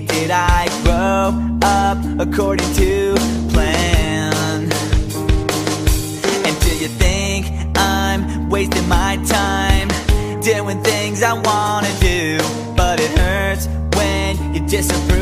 Did I grow up according to plan? And do you think I'm wasting my time doing things I wanna do? But it hurts when you disapprove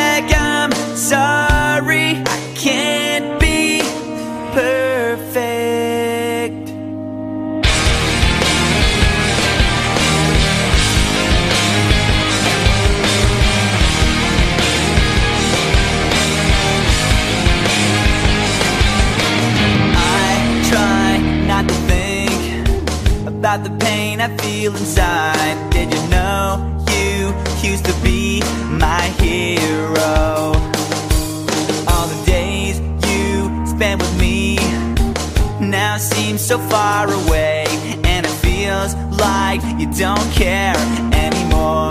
About the pain I feel inside. Did you know you used to be my hero? All the days you spent with me now seem so far away, and it feels like you don't care anymore.